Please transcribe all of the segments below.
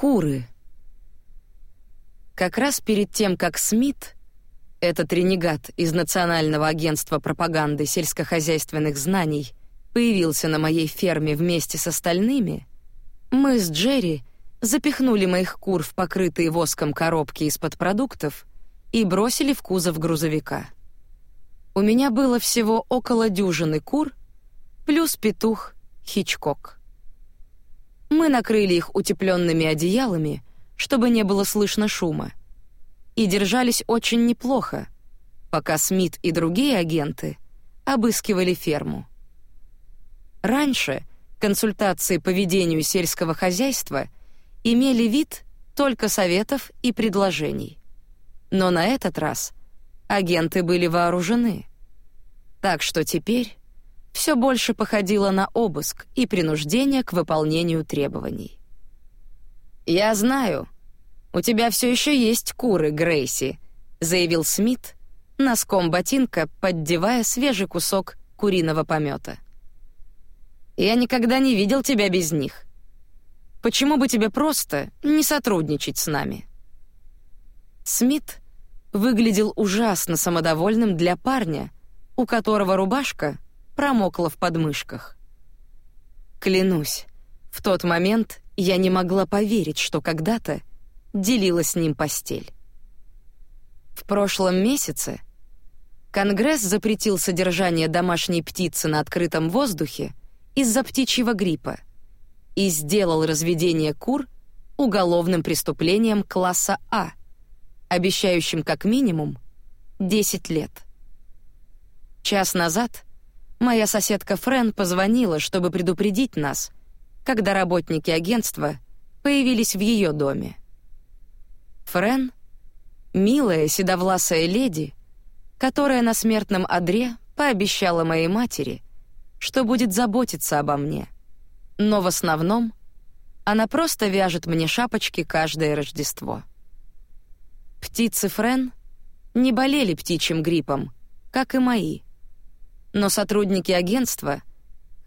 Куры. Как раз перед тем, как Смит, этот ренегат из Национального агентства пропаганды сельскохозяйственных знаний, появился на моей ферме вместе с остальными, мы с Джерри запихнули моих кур в покрытые воском коробки из-под продуктов и бросили в кузов грузовика. У меня было всего около дюжины кур, плюс петух Хичкок. Мы накрыли их утепленными одеялами, чтобы не было слышно шума, и держались очень неплохо, пока Смит и другие агенты обыскивали ферму. Раньше консультации по ведению сельского хозяйства имели вид только советов и предложений. Но на этот раз агенты были вооружены. Так что теперь все больше походило на обыск и принуждение к выполнению требований. «Я знаю, у тебя все еще есть куры, Грейси», — заявил Смит, носком ботинка поддевая свежий кусок куриного помета. «Я никогда не видел тебя без них. Почему бы тебе просто не сотрудничать с нами?» Смит выглядел ужасно самодовольным для парня, у которого рубашка промокла в подмышках. Клянусь, в тот момент я не могла поверить, что когда-то делила с ним постель. В прошлом месяце Конгресс запретил содержание домашней птицы на открытом воздухе из-за птичьего гриппа и сделал разведение кур уголовным преступлением класса А, обещающим как минимум 10 лет. Час назад Моя соседка Френ позвонила, чтобы предупредить нас, когда работники агентства появились в ее доме. Френ — милая седовласая леди, которая на смертном одре пообещала моей матери, что будет заботиться обо мне. Но в основном она просто вяжет мне шапочки каждое Рождество. Птицы Френ не болели птичьим гриппом, как и мои — но сотрудники агентства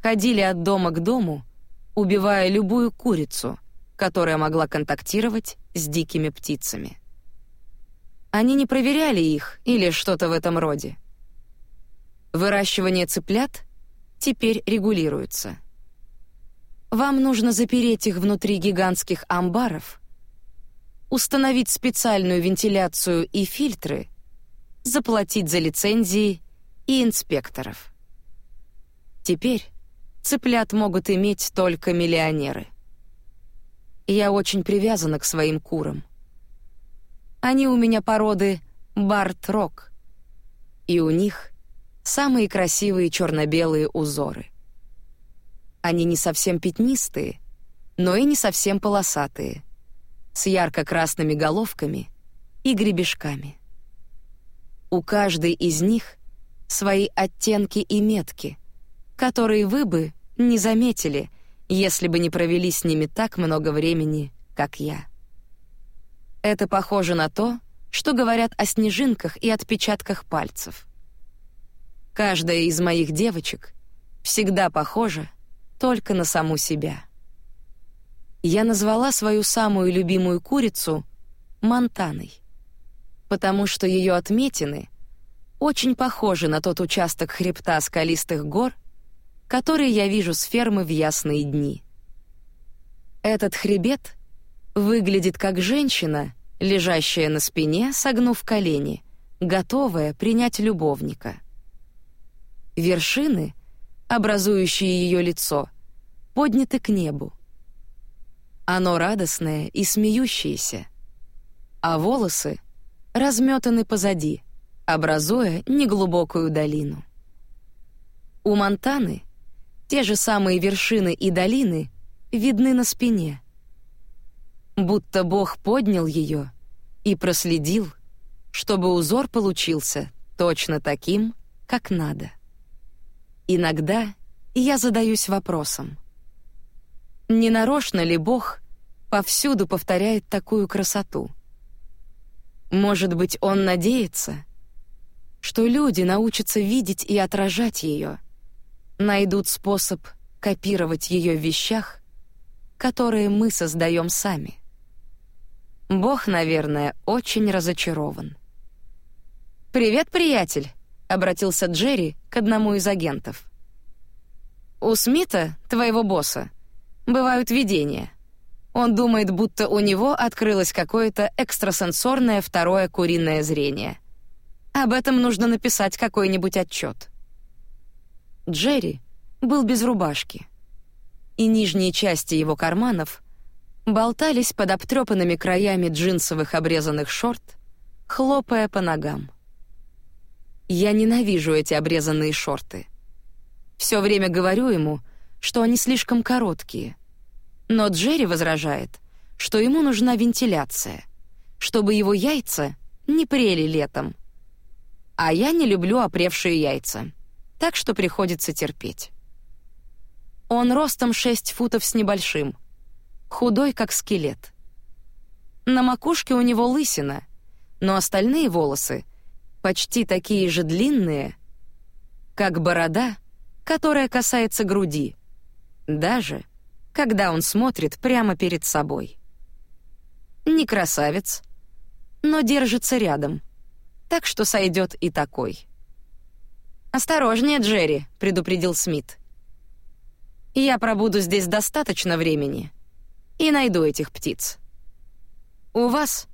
ходили от дома к дому, убивая любую курицу, которая могла контактировать с дикими птицами. Они не проверяли их или что-то в этом роде. Выращивание цыплят теперь регулируется. Вам нужно запереть их внутри гигантских амбаров, установить специальную вентиляцию и фильтры, заплатить за лицензии и инспекторов. Теперь цыплят могут иметь только миллионеры. Я очень привязана к своим курам. Они у меня породы Барт-Рок, и у них самые красивые черно-белые узоры. Они не совсем пятнистые, но и не совсем полосатые, с ярко-красными головками и гребешками. У каждой из них свои оттенки и метки, которые вы бы не заметили, если бы не провели с ними так много времени, как я. Это похоже на то, что говорят о снежинках и отпечатках пальцев. Каждая из моих девочек всегда похожа только на саму себя. Я назвала свою самую любимую курицу Монтаной, потому что ее отметины очень похожи на тот участок хребта скалистых гор, который я вижу с фермы в ясные дни. Этот хребет выглядит как женщина, лежащая на спине, согнув колени, готовая принять любовника. Вершины, образующие ее лицо, подняты к небу. Оно радостное и смеющееся, а волосы разметаны позади — образуя неглубокую долину. У Монтаны те же самые вершины и долины видны на спине. Будто Бог поднял ее и проследил, чтобы узор получился точно таким, как надо. Иногда я задаюсь вопросом: не нарочно ли Бог повсюду повторяет такую красоту? Может быть, он надеется, что люди научатся видеть и отражать ее, найдут способ копировать ее в вещах, которые мы создаем сами. Бог, наверное, очень разочарован. «Привет, приятель!» — обратился Джерри к одному из агентов. «У Смита, твоего босса, бывают видения. Он думает, будто у него открылось какое-то экстрасенсорное второе куриное зрение. Об этом нужно написать какой-нибудь отчет. Джерри был без рубашки, и нижние части его карманов болтались под обтрепанными краями джинсовых обрезанных шорт, хлопая по ногам. Я ненавижу эти обрезанные шорты. Все время говорю ему, что они слишком короткие — но Джерри возражает, что ему нужна вентиляция, чтобы его яйца не прели летом. А я не люблю опревшие яйца, так что приходится терпеть. Он ростом 6 футов с небольшим, худой как скелет. На макушке у него лысина, но остальные волосы почти такие же длинные, как борода, которая касается груди, даже когда он смотрит прямо перед собой. Не красавец, но держится рядом, так что сойдет и такой. «Осторожнее, Джерри», — предупредил Смит. «Я пробуду здесь достаточно времени и найду этих птиц. У вас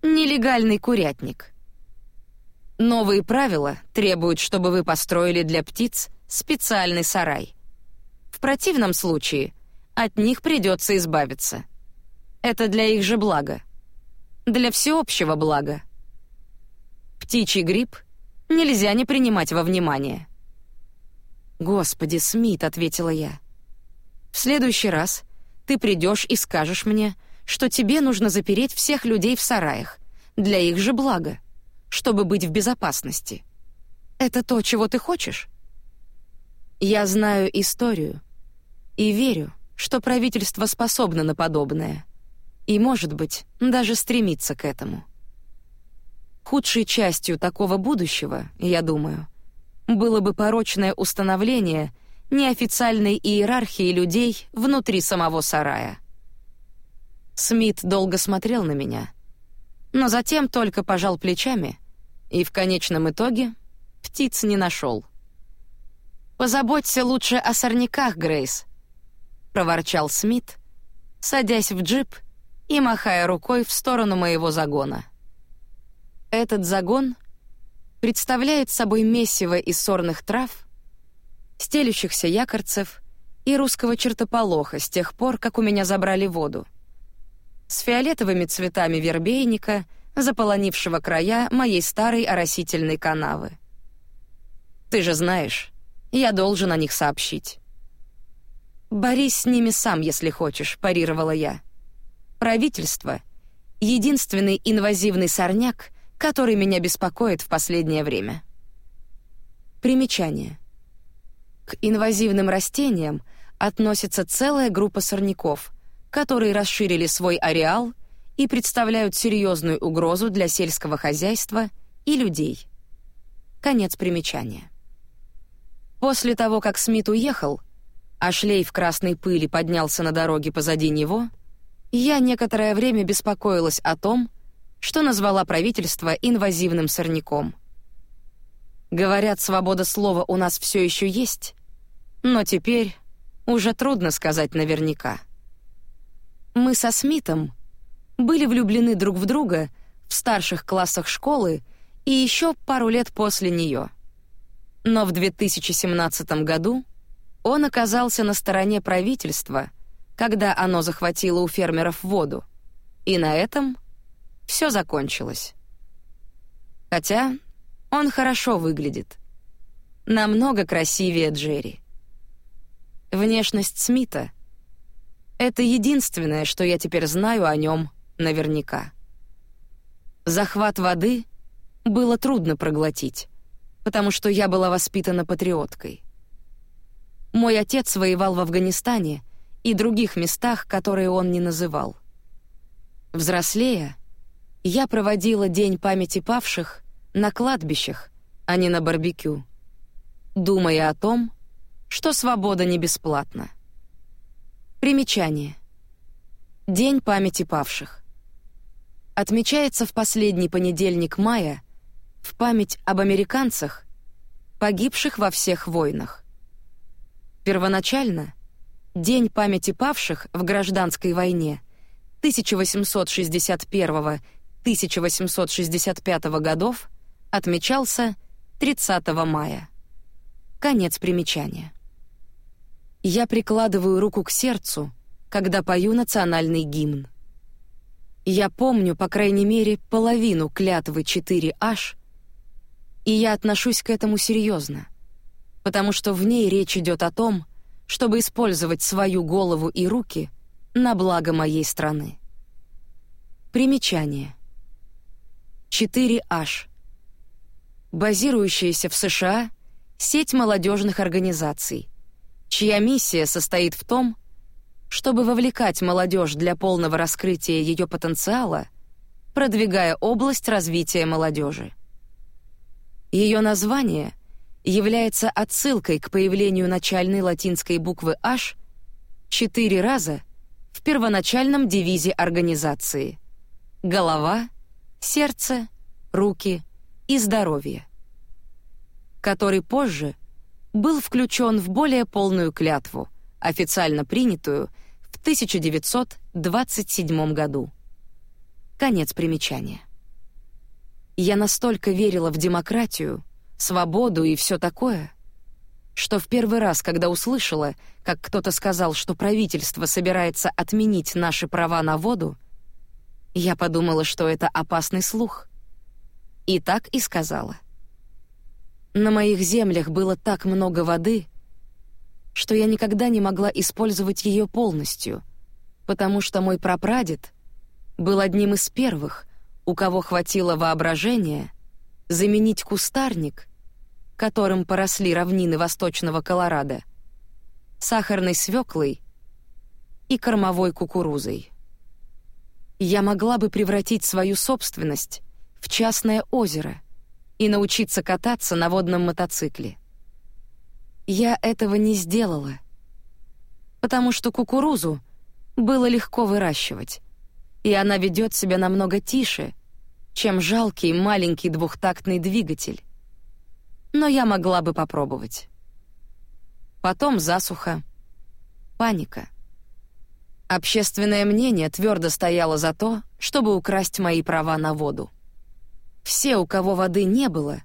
нелегальный курятник. Новые правила требуют, чтобы вы построили для птиц специальный сарай. В противном случае от них придется избавиться. Это для их же блага. Для всеобщего блага. Птичий грипп нельзя не принимать во внимание. «Господи, Смит», — ответила я. «В следующий раз ты придешь и скажешь мне, что тебе нужно запереть всех людей в сараях, для их же блага, чтобы быть в безопасности. Это то, чего ты хочешь?» Я знаю историю и верю, что правительство способно на подобное. И, может быть, даже стремится к этому. Худшей частью такого будущего, я думаю, было бы порочное установление неофициальной иерархии людей внутри самого сарая. Смит долго смотрел на меня, но затем только пожал плечами и в конечном итоге птиц не нашел. «Позаботься лучше о сорняках, Грейс», проворчал Смит, садясь в джип и махая рукой в сторону моего загона. Этот загон представляет собой месиво из сорных трав, стелющихся якорцев и русского чертополоха с тех пор, как у меня забрали воду. С фиолетовыми цветами вербейника, заполонившего края моей старой оросительной канавы. Ты же знаешь, я должен о них сообщить. «Борись с ними сам, если хочешь», — парировала я. «Правительство — единственный инвазивный сорняк, который меня беспокоит в последнее время». Примечание. К инвазивным растениям относится целая группа сорняков, которые расширили свой ареал и представляют серьезную угрозу для сельского хозяйства и людей. Конец примечания. После того, как Смит уехал, а шлейф красной пыли поднялся на дороге позади него, я некоторое время беспокоилась о том, что назвала правительство инвазивным сорняком. Говорят, свобода слова у нас все еще есть, но теперь уже трудно сказать наверняка. Мы со Смитом были влюблены друг в друга в старших классах школы и еще пару лет после нее. Но в 2017 году он оказался на стороне правительства, когда оно захватило у фермеров воду. И на этом все закончилось. Хотя он хорошо выглядит. Намного красивее Джерри. Внешность Смита — это единственное, что я теперь знаю о нем наверняка. Захват воды было трудно проглотить, потому что я была воспитана патриоткой. Мой отец воевал в Афганистане и других местах, которые он не называл. Взрослея, я проводила День памяти павших на кладбищах, а не на барбекю, думая о том, что свобода не бесплатна. Примечание. День памяти павших. отмечается в последний понедельник мая в память об американцах, погибших во всех войнах. Первоначально День памяти павших в гражданской войне 1861-1865 годов отмечался 30 мая. Конец примечания. Я прикладываю руку к сердцу, когда пою национальный гимн. Я помню, по крайней мере, половину клятвы 4H, и я отношусь к этому серьезно, потому что в ней речь идет о том, чтобы использовать свою голову и руки на благо моей страны. Примечание. 4H. Базирующаяся в США сеть молодежных организаций, чья миссия состоит в том, чтобы вовлекать молодежь для полного раскрытия ее потенциала, продвигая область развития молодежи. Ее название является отсылкой к появлению начальной латинской буквы H четыре раза в первоначальном девизе организации: голова, сердце, руки и здоровье, который позже был включен в более полную клятву, официально принятую в 1927 году. Конец примечания. Я настолько верила в демократию, свободу и все такое, что в первый раз, когда услышала, как кто-то сказал, что правительство собирается отменить наши права на воду, я подумала, что это опасный слух. И так и сказала. На моих землях было так много воды, что я никогда не могла использовать ее полностью, потому что мой прапрадед был одним из первых, у кого хватило воображения заменить кустарник, которым поросли равнины восточного Колорадо, сахарной свеклой и кормовой кукурузой. Я могла бы превратить свою собственность в частное озеро и научиться кататься на водном мотоцикле. Я этого не сделала, потому что кукурузу было легко выращивать, и она ведет себя намного тише — чем жалкий маленький двухтактный двигатель. Но я могла бы попробовать. Потом засуха, паника. Общественное мнение твердо стояло за то, чтобы украсть мои права на воду. Все, у кого воды не было,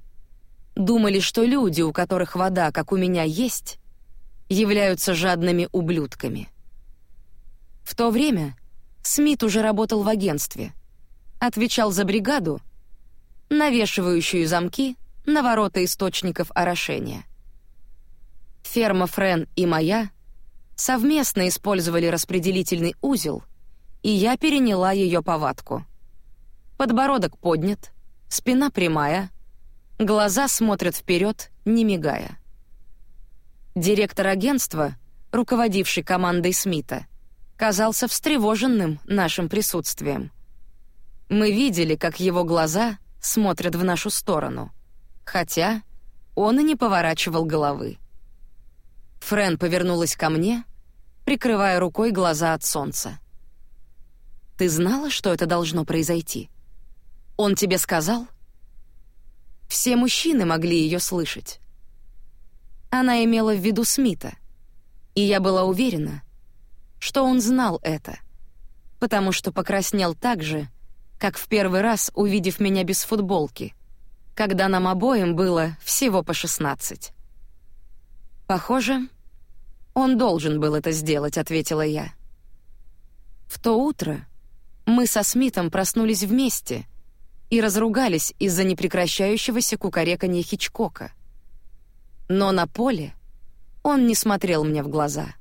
думали, что люди, у которых вода, как у меня, есть, являются жадными ублюдками. В то время Смит уже работал в агентстве — отвечал за бригаду, навешивающую замки на ворота источников орошения. Ферма Френ и моя совместно использовали распределительный узел, и я переняла ее повадку. Подбородок поднят, спина прямая, глаза смотрят вперед, не мигая. Директор агентства, руководивший командой Смита, казался встревоженным нашим присутствием — мы видели, как его глаза смотрят в нашу сторону, хотя он и не поворачивал головы. Френ повернулась ко мне, прикрывая рукой глаза от солнца. «Ты знала, что это должно произойти? Он тебе сказал?» Все мужчины могли ее слышать. Она имела в виду Смита, и я была уверена, что он знал это, потому что покраснел так же, как в первый раз увидев меня без футболки, когда нам обоим было всего по шестнадцать. Похоже, он должен был это сделать, ответила я. В то утро мы со Смитом проснулись вместе и разругались из-за непрекращающегося кукареканья Хичкока. Но на поле он не смотрел мне в глаза.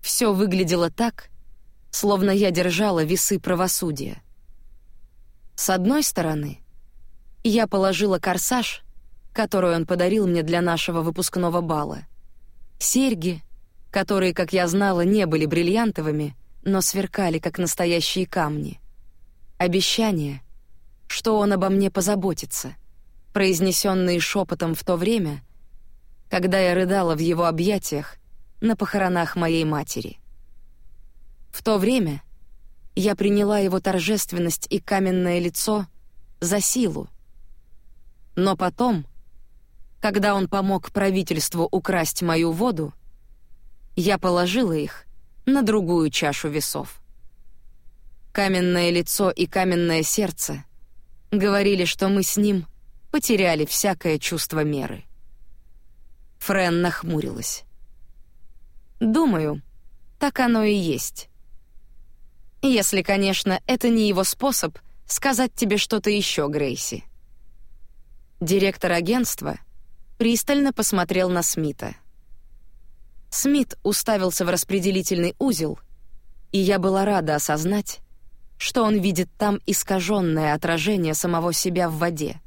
Все выглядело так, словно я держала весы правосудия. С одной стороны, я положила корсаж, который он подарил мне для нашего выпускного бала, серьги, которые, как я знала, не были бриллиантовыми, но сверкали как настоящие камни, обещание, что он обо мне позаботится, произнесенные шепотом в то время, когда я рыдала в его объятиях на похоронах моей матери. В то время я приняла его торжественность и каменное лицо за силу. Но потом, когда он помог правительству украсть мою воду, я положила их на другую чашу весов. Каменное лицо и каменное сердце говорили, что мы с ним потеряли всякое чувство меры. Френ нахмурилась. «Думаю, так оно и есть. Если, конечно, это не его способ сказать тебе что-то еще, Грейси». Директор агентства пристально посмотрел на Смита. Смит уставился в распределительный узел, и я была рада осознать, что он видит там искаженное отражение самого себя в воде,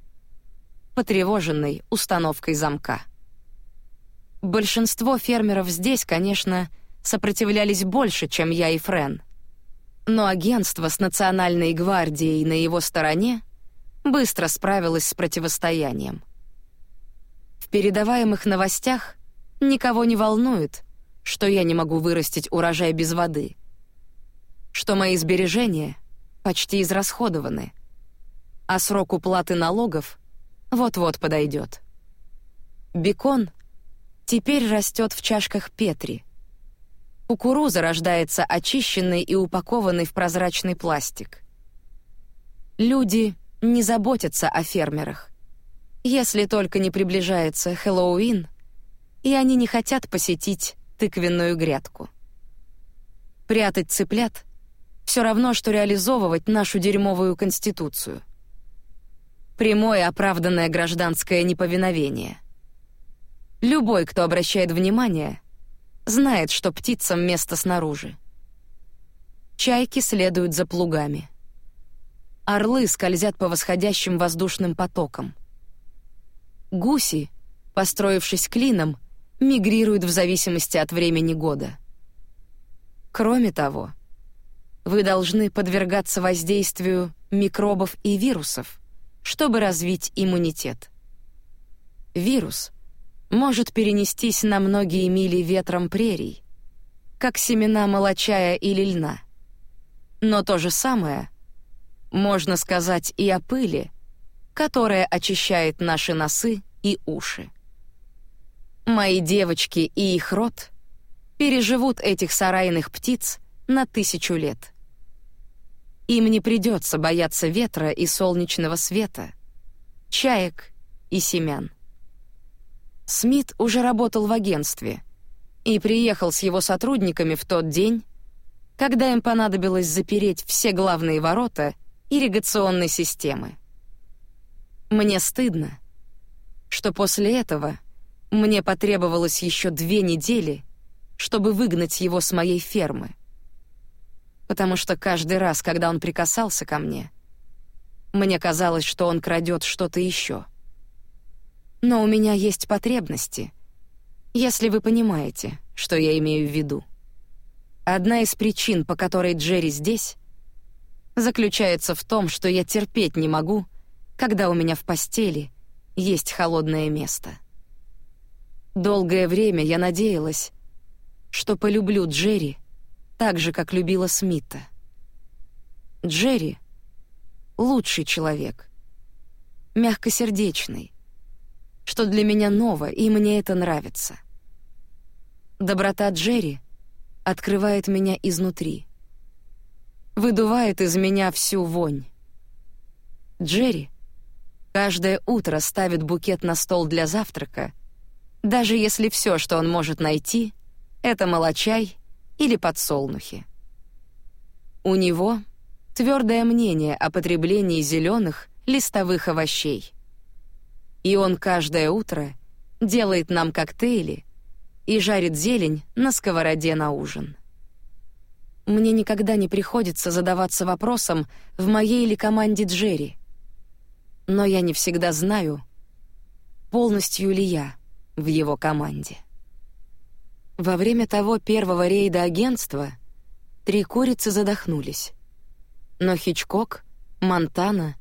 потревоженной установкой замка. Большинство фермеров здесь, конечно, сопротивлялись больше, чем я и Френ. Но агентство с Национальной гвардией на его стороне быстро справилось с противостоянием. Передаваемых новостях никого не волнует, что я не могу вырастить урожай без воды, что мои сбережения почти израсходованы, а срок уплаты налогов вот-вот подойдет. Бекон теперь растет в чашках Петри. Кукуруза рождается очищенной и упакованной в прозрачный пластик. Люди не заботятся о фермерах. Если только не приближается Хэллоуин, и они не хотят посетить тыквенную грядку. Прятать цыплят — все равно, что реализовывать нашу дерьмовую конституцию. Прямое оправданное гражданское неповиновение. Любой, кто обращает внимание, знает, что птицам место снаружи. Чайки следуют за плугами. Орлы скользят по восходящим воздушным потокам. Гуси, построившись клином, мигрируют в зависимости от времени года. Кроме того, вы должны подвергаться воздействию микробов и вирусов, чтобы развить иммунитет. Вирус может перенестись на многие мили ветром прерий, как семена молочая или льна. Но то же самое можно сказать и о пыли, которая очищает наши носы и уши. Мои девочки и их род переживут этих сарайных птиц на тысячу лет. Им не придется бояться ветра и солнечного света, чаек и семян. Смит уже работал в агентстве и приехал с его сотрудниками в тот день, когда им понадобилось запереть все главные ворота ирригационной системы. Мне стыдно, что после этого мне потребовалось еще две недели, чтобы выгнать его с моей фермы. Потому что каждый раз, когда он прикасался ко мне, мне казалось, что он крадет что-то еще. Но у меня есть потребности, если вы понимаете, что я имею в виду. Одна из причин, по которой Джерри здесь, заключается в том, что я терпеть не могу, когда у меня в постели есть холодное место. Долгое время я надеялась, что полюблю Джерри так же, как любила Смита. Джерри — лучший человек, мягкосердечный, что для меня ново, и мне это нравится. Доброта Джерри открывает меня изнутри, выдувает из меня всю вонь. Джерри каждое утро ставит букет на стол для завтрака — даже если все, что он может найти, это молочай или подсолнухи. У него твердое мнение о потреблении зеленых листовых овощей. И он каждое утро делает нам коктейли и жарит зелень на сковороде на ужин. Мне никогда не приходится задаваться вопросом, в моей ли команде Джерри. Но я не всегда знаю, полностью ли я в его команде. Во время того первого рейда агентства три курицы задохнулись. Но Хичкок, Монтана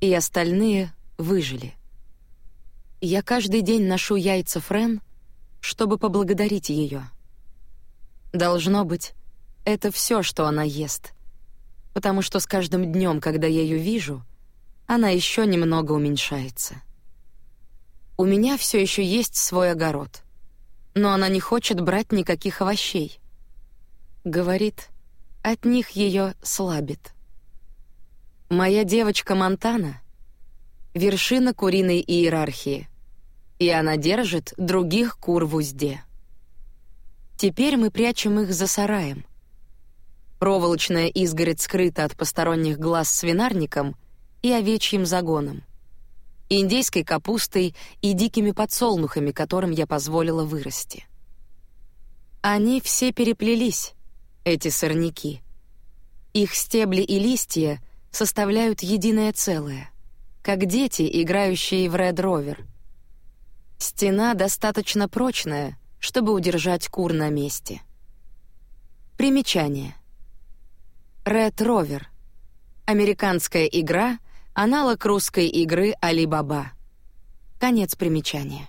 и остальные выжили. Я каждый день ношу яйца Френ, чтобы поблагодарить ее. Должно быть, это все, что она ест. потому что с каждым днем, когда я ее вижу, она еще немного уменьшается. У меня все еще есть свой огород, но она не хочет брать никаких овощей. Говорит, от них ее слабит. Моя девочка Монтана — вершина куриной иерархии, и она держит других кур в узде. Теперь мы прячем их за сараем. Проволочная изгородь скрыта от посторонних глаз свинарником и овечьим загоном, индейской капустой и дикими подсолнухами, которым я позволила вырасти. Они все переплелись, эти сорняки. Их стебли и листья составляют единое целое, как дети, играющие в Red Rover. Стена достаточно прочная, чтобы удержать кур на месте. Примечание. Red Rover. Американская игра, аналог русской игры Али-Баба. Конец примечания.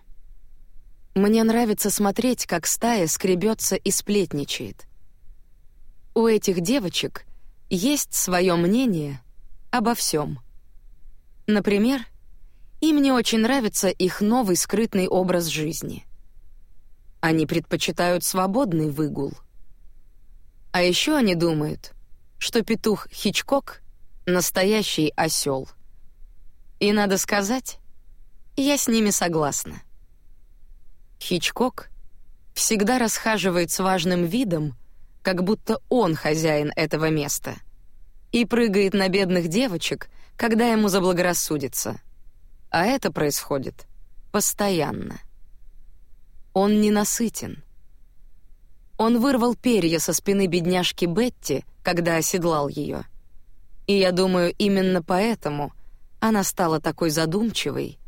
Мне нравится смотреть, как стая скребется и сплетничает — у этих девочек есть свое мнение обо всем. Например, им не очень нравится их новый скрытный образ жизни. Они предпочитают свободный выгул. А еще они думают, что петух Хичкок — настоящий осел. И надо сказать, я с ними согласна. Хичкок всегда расхаживает с важным видом, как будто он хозяин этого места, и прыгает на бедных девочек, когда ему заблагорассудится. А это происходит постоянно. Он ненасытен. Он вырвал перья со спины бедняжки Бетти, когда оседлал ее. И я думаю, именно поэтому она стала такой задумчивой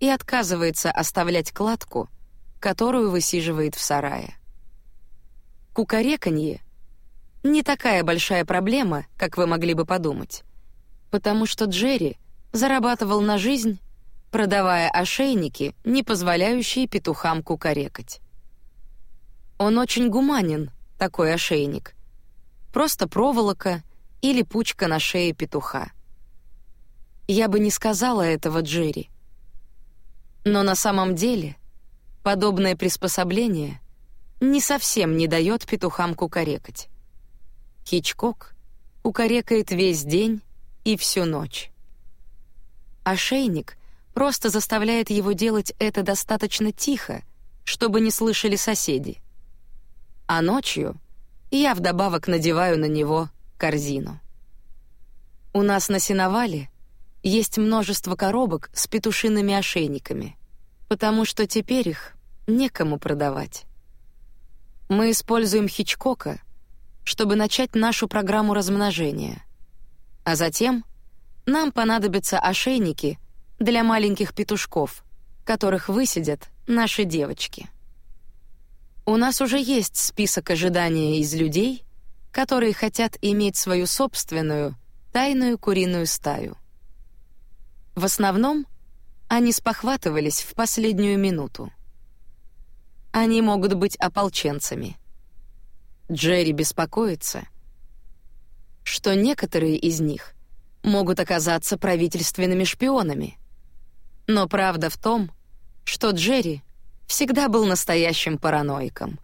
и отказывается оставлять кладку, которую высиживает в сарае. Кукареканье — не такая большая проблема, как вы могли бы подумать, потому что Джерри зарабатывал на жизнь, продавая ошейники, не позволяющие петухам кукарекать. Он очень гуманен, такой ошейник. Просто проволока или пучка на шее петуха. Я бы не сказала этого Джерри. Но на самом деле подобное приспособление не совсем не дает петухам кукарекать. Хичкок кукарекает весь день и всю ночь. Ошейник просто заставляет его делать это достаточно тихо, чтобы не слышали соседи. А ночью я вдобавок надеваю на него корзину. У нас на сеновале есть множество коробок с петушиными ошейниками, потому что теперь их некому продавать. Мы используем Хичкока, чтобы начать нашу программу размножения. А затем нам понадобятся ошейники для маленьких петушков, которых высидят наши девочки. У нас уже есть список ожидания из людей, которые хотят иметь свою собственную тайную куриную стаю. В основном они спохватывались в последнюю минуту. Они могут быть ополченцами. Джерри беспокоится, что некоторые из них могут оказаться правительственными шпионами. Но правда в том, что Джерри всегда был настоящим параноиком.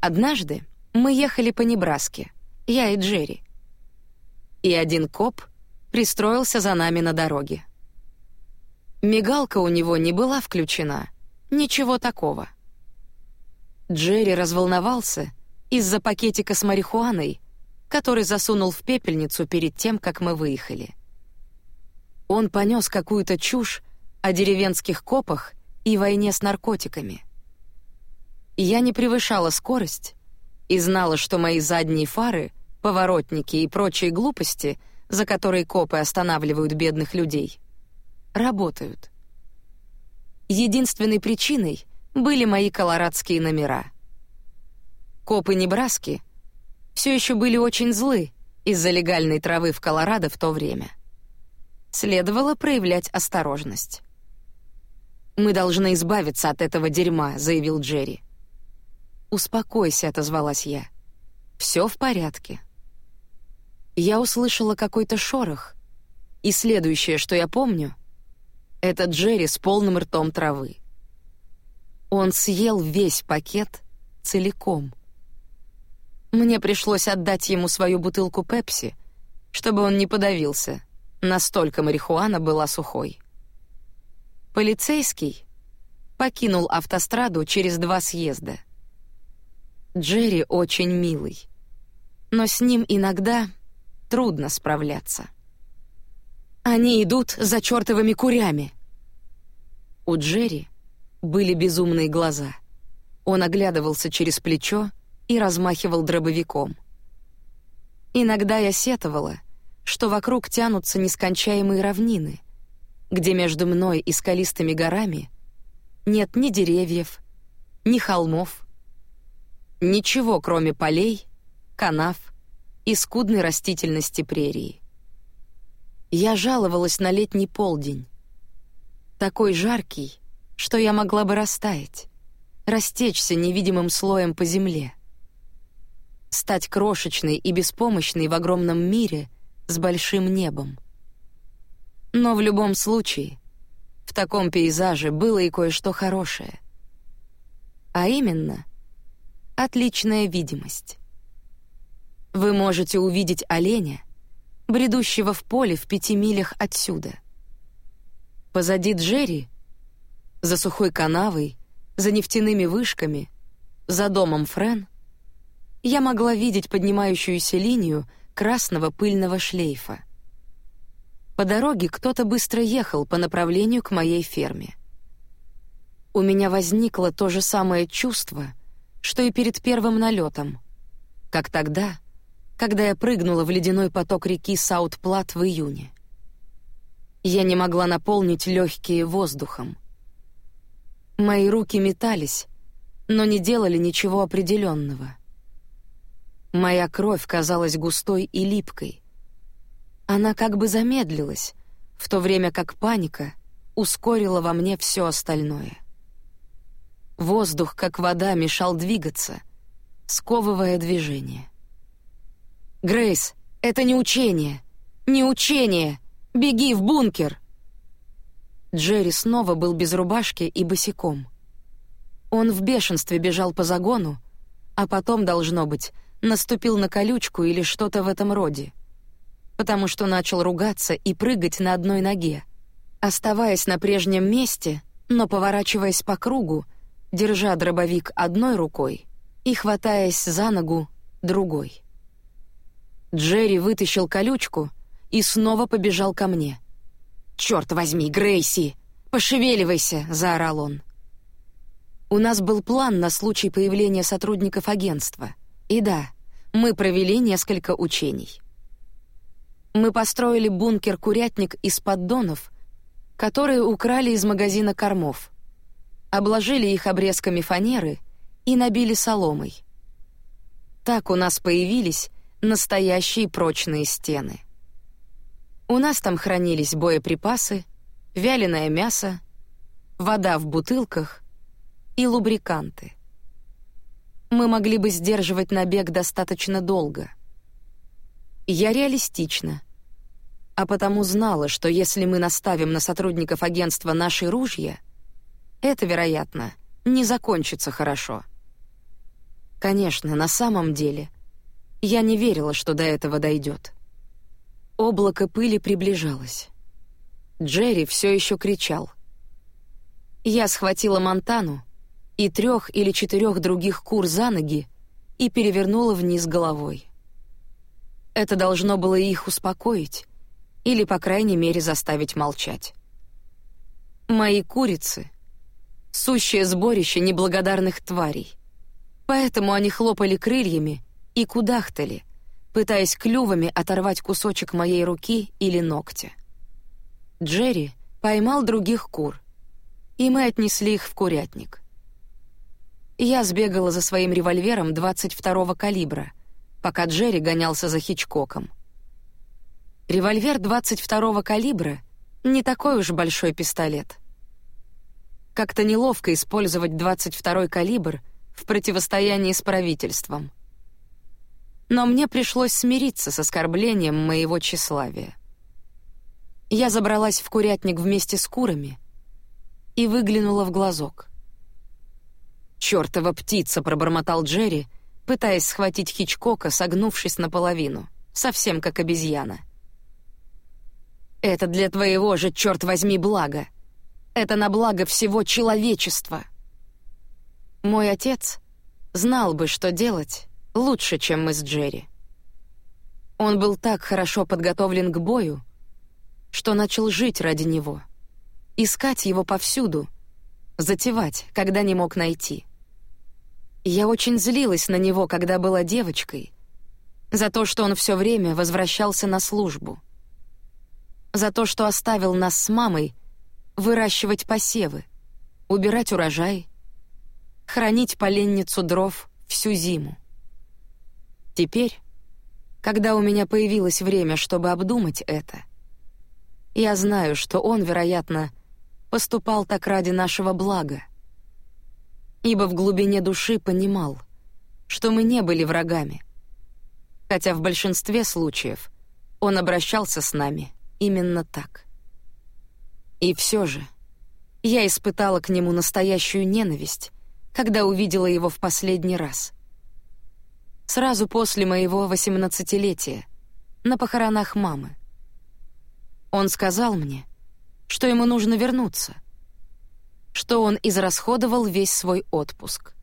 Однажды мы ехали по Небраске, я и Джерри. И один коп пристроился за нами на дороге. Мигалка у него не была включена — Ничего такого. Джерри разволновался из-за пакетика с марихуаной, который засунул в пепельницу перед тем, как мы выехали. Он понес какую-то чушь о деревенских копах и войне с наркотиками. Я не превышала скорость и знала, что мои задние фары, поворотники и прочие глупости, за которые копы останавливают бедных людей, работают. Единственной причиной были мои колорадские номера. Копы Небраски все еще были очень злы из-за легальной травы в Колорадо в то время. Следовало проявлять осторожность. «Мы должны избавиться от этого дерьма», — заявил Джерри. «Успокойся», — отозвалась я. «Все в порядке». Я услышала какой-то шорох, и следующее, что я помню, это Джерри с полным ртом травы. Он съел весь пакет целиком. Мне пришлось отдать ему свою бутылку Пепси, чтобы он не подавился. Настолько марихуана была сухой. Полицейский покинул автостраду через два съезда. Джерри очень милый, но с ним иногда трудно справляться. Они идут за чертовыми курями. У Джерри были безумные глаза. Он оглядывался через плечо и размахивал дробовиком. Иногда я сетовала, что вокруг тянутся нескончаемые равнины, где между мной и скалистыми горами нет ни деревьев, ни холмов, ничего, кроме полей, канав и скудной растительности прерии. Я жаловалась на летний полдень, такой жаркий, что я могла бы растаять, растечься невидимым слоем по земле, стать крошечной и беспомощной в огромном мире с большим небом. Но в любом случае, в таком пейзаже было и кое-что хорошее. А именно, отличная видимость. Вы можете увидеть оленя, бредущего в поле в пяти милях отсюда. Позади Джерри за сухой канавой, за нефтяными вышками, за домом Френ, я могла видеть поднимающуюся линию красного пыльного шлейфа. По дороге кто-то быстро ехал по направлению к моей ферме. У меня возникло то же самое чувство, что и перед первым налетом, как тогда, когда я прыгнула в ледяной поток реки Саут-Плат в июне. Я не могла наполнить легкие воздухом. Мои руки метались, но не делали ничего определенного. Моя кровь казалась густой и липкой. Она как бы замедлилась, в то время как паника ускорила во мне все остальное. Воздух, как вода, мешал двигаться, сковывая движение. Грейс, это не учение, не учение. Беги в бункер. Джерри снова был без рубашки и босиком. Он в бешенстве бежал по загону, а потом, должно быть, наступил на колючку или что-то в этом роде, потому что начал ругаться и прыгать на одной ноге, оставаясь на прежнем месте, но поворачиваясь по кругу, держа дробовик одной рукой и хватаясь за ногу другой. Джерри вытащил колючку и снова побежал ко мне — «Черт возьми, Грейси! Пошевеливайся!» — заорал он. У нас был план на случай появления сотрудников агентства. И да, мы провели несколько учений. Мы построили бункер-курятник из поддонов, которые украли из магазина кормов, обложили их обрезками фанеры и набили соломой. Так у нас появились настоящие прочные стены. У нас там хранились боеприпасы, вяленое мясо, вода в бутылках и лубриканты. Мы могли бы сдерживать набег достаточно долго. Я реалистична, а потому знала, что если мы наставим на сотрудников агентства наши ружья, это, вероятно, не закончится хорошо. Конечно, на самом деле я не верила, что до этого дойдет. Облако пыли приближалось. Джерри все еще кричал. Я схватила Монтану и трех или четырех других кур за ноги и перевернула вниз головой. Это должно было их успокоить или, по крайней мере, заставить молчать. Мои курицы — сущее сборище неблагодарных тварей. Поэтому они хлопали крыльями и кудахтали — пытаясь клювами оторвать кусочек моей руки или ногтя. Джерри поймал других кур, и мы отнесли их в курятник. Я сбегала за своим револьвером 22-го калибра, пока Джерри гонялся за Хичкоком. Револьвер 22-го калибра — не такой уж большой пистолет. Как-то неловко использовать 22-й калибр в противостоянии с правительством — но мне пришлось смириться с оскорблением моего тщеславия. Я забралась в курятник вместе с курами и выглянула в глазок. «Чёртова птица!» — пробормотал Джерри, пытаясь схватить Хичкока, согнувшись наполовину, совсем как обезьяна. «Это для твоего же, черт возьми, блага! Это на благо всего человечества!» Мой отец знал бы, что делать лучше, чем мы с Джерри. Он был так хорошо подготовлен к бою, что начал жить ради него, искать его повсюду, затевать, когда не мог найти. Я очень злилась на него, когда была девочкой, за то, что он все время возвращался на службу, за то, что оставил нас с мамой выращивать посевы, убирать урожай, хранить поленницу дров всю зиму. Теперь, когда у меня появилось время, чтобы обдумать это, я знаю, что он, вероятно, поступал так ради нашего блага. Ибо в глубине души понимал, что мы не были врагами. Хотя в большинстве случаев он обращался с нами именно так. И все же я испытала к нему настоящую ненависть, когда увидела его в последний раз. Сразу после моего восемнадцатилетия, на похоронах мамы. Он сказал мне, что ему нужно вернуться, что он израсходовал весь свой отпуск.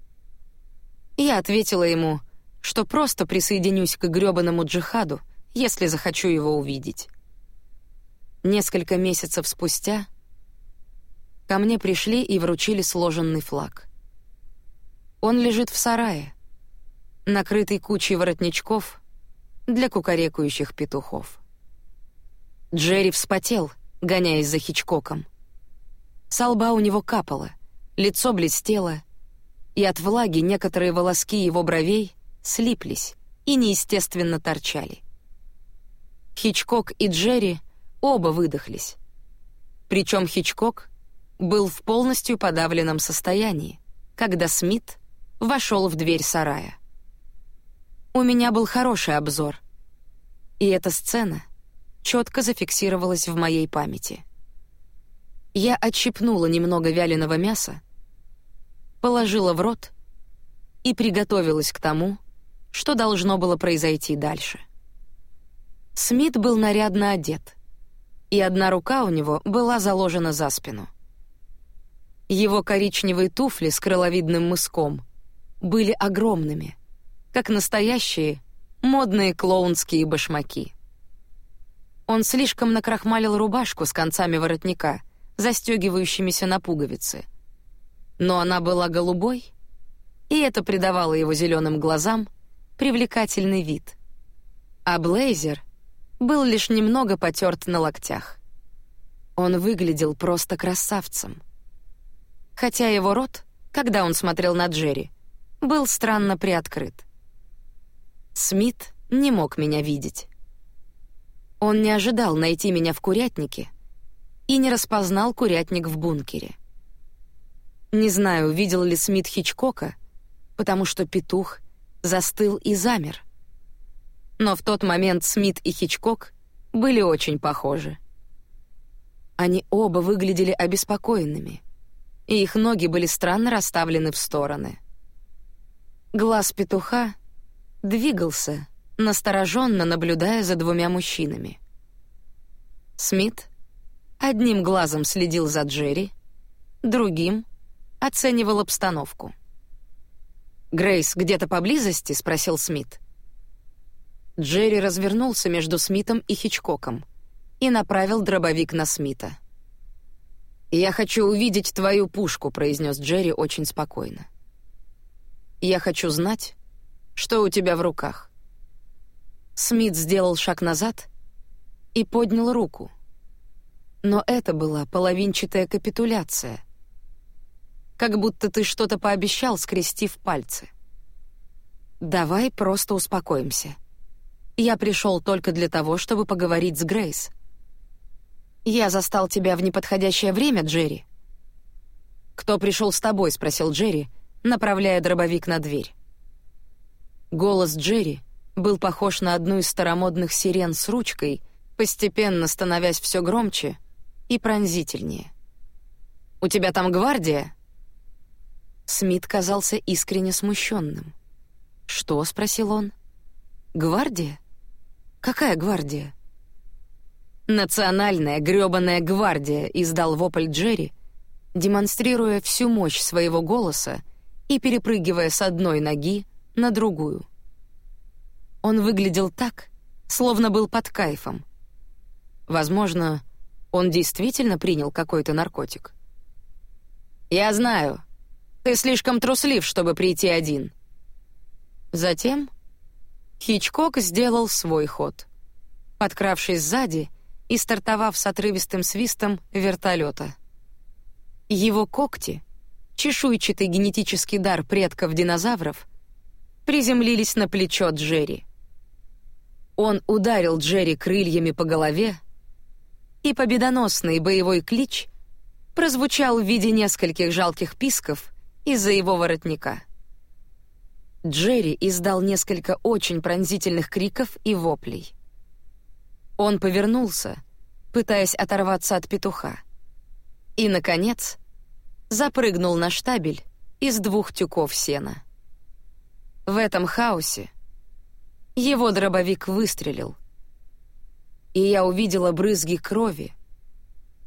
Я ответила ему, что просто присоединюсь к грёбаному джихаду, если захочу его увидеть. Несколько месяцев спустя ко мне пришли и вручили сложенный флаг. Он лежит в сарае, накрытый кучей воротничков для кукарекающих петухов. Джерри вспотел, гоняясь за Хичкоком. С лба у него капало, лицо блестело, и от влаги некоторые волоски его бровей слиплись и неестественно торчали. Хичкок и Джерри оба выдохлись. Причем Хичкок был в полностью подавленном состоянии, когда Смит вошел в дверь сарая. У меня был хороший обзор, и эта сцена — четко зафиксировалось в моей памяти. Я отщипнула немного вяленого мяса, положила в рот и приготовилась к тому, что должно было произойти дальше. Смит был нарядно одет, и одна рука у него была заложена за спину. Его коричневые туфли с крыловидным мыском были огромными, как настоящие модные клоунские башмаки. Он слишком накрахмалил рубашку с концами воротника, застегивающимися на пуговицы. Но она была голубой, и это придавало его зеленым глазам привлекательный вид. А блейзер был лишь немного потерт на локтях. Он выглядел просто красавцем. Хотя его рот, когда он смотрел на Джерри, был странно приоткрыт. Смит не мог меня видеть. Он не ожидал найти меня в курятнике и не распознал курятник в бункере. Не знаю, видел ли Смит Хичкока, потому что петух застыл и замер. Но в тот момент Смит и Хичкок были очень похожи. Они оба выглядели обеспокоенными, и их ноги были странно расставлены в стороны. Глаз петуха двигался, настороженно наблюдая за двумя мужчинами. Смит одним глазом следил за Джерри, другим оценивал обстановку. «Грейс где-то поблизости?» — спросил Смит. Джерри развернулся между Смитом и Хичкоком и направил дробовик на Смита. «Я хочу увидеть твою пушку», — произнес Джерри очень спокойно. «Я хочу знать, что у тебя в руках». Смит сделал шаг назад и поднял руку. Но это была половинчатая капитуляция. Как будто ты что-то пообещал, скрестив пальцы. Давай просто успокоимся. Я пришел только для того, чтобы поговорить с Грейс. Я застал тебя в неподходящее время, Джерри. Кто пришел с тобой? спросил Джерри, направляя дробовик на дверь. Голос Джерри был похож на одну из старомодных сирен с ручкой, постепенно становясь все громче и пронзительнее. «У тебя там гвардия?» Смит казался искренне смущенным. «Что?» — спросил он. «Гвардия? Какая гвардия?» «Национальная грёбаная гвардия!» — издал вопль Джерри, демонстрируя всю мощь своего голоса и перепрыгивая с одной ноги на другую. Он выглядел так, словно был под кайфом. Возможно, он действительно принял какой-то наркотик. «Я знаю. Ты слишком труслив, чтобы прийти один». Затем Хичкок сделал свой ход, подкравшись сзади и стартовав с отрывистым свистом вертолета. Его когти, чешуйчатый генетический дар предков динозавров, приземлились на плечо Джерри. Он ударил Джерри крыльями по голове, и победоносный боевой клич прозвучал в виде нескольких жалких писков из-за его воротника. Джерри издал несколько очень пронзительных криков и воплей. Он повернулся, пытаясь оторваться от петуха. И, наконец, запрыгнул на штабель из двух тюков сена. В этом хаосе его дробовик выстрелил, и я увидела брызги крови,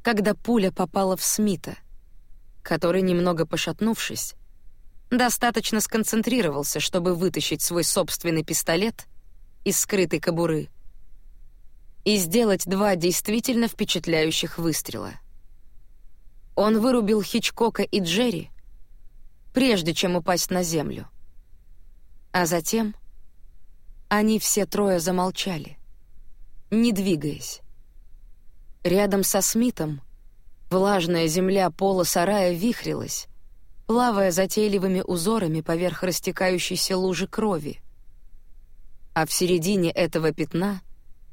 когда пуля попала в Смита, который, немного пошатнувшись, достаточно сконцентрировался, чтобы вытащить свой собственный пистолет из скрытой кобуры — и сделать два действительно впечатляющих выстрела. Он вырубил Хичкока и Джерри, прежде чем упасть на землю. А затем они все трое замолчали, не двигаясь. Рядом со Смитом влажная земля пола сарая вихрилась, плавая затейливыми узорами поверх растекающейся лужи крови. А в середине этого пятна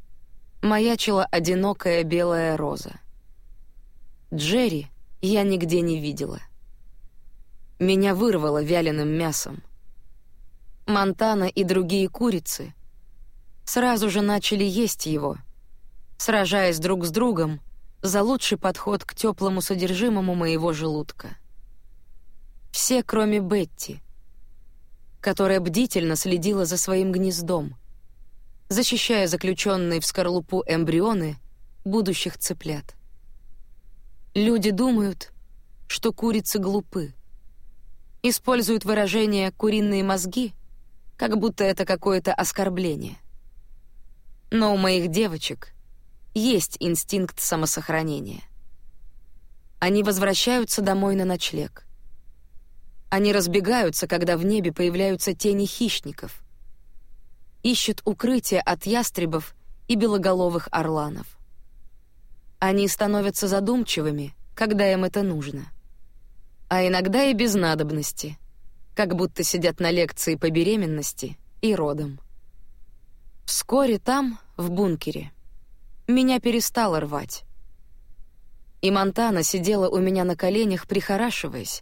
— маячила одинокая белая роза. Джерри я нигде не видела. Меня вырвало вяленым мясом. Монтана и другие курицы сразу же начали есть его, сражаясь друг с другом за лучший подход к теплому содержимому моего желудка. Все, кроме Бетти, которая бдительно следила за своим гнездом — защищая заключенные в скорлупу эмбрионы будущих цыплят. Люди думают, что курицы глупы. Используют выражение «куриные мозги», как будто это какое-то оскорбление. Но у моих девочек есть инстинкт самосохранения. Они возвращаются домой на ночлег. Они разбегаются, когда в небе появляются тени хищников — ищут укрытие от ястребов и белоголовых орланов. Они становятся задумчивыми, когда им это нужно. А иногда и без надобности, как будто сидят на лекции по беременности и родам. Вскоре там, в бункере, меня перестало рвать. И Монтана сидела у меня на коленях, прихорашиваясь,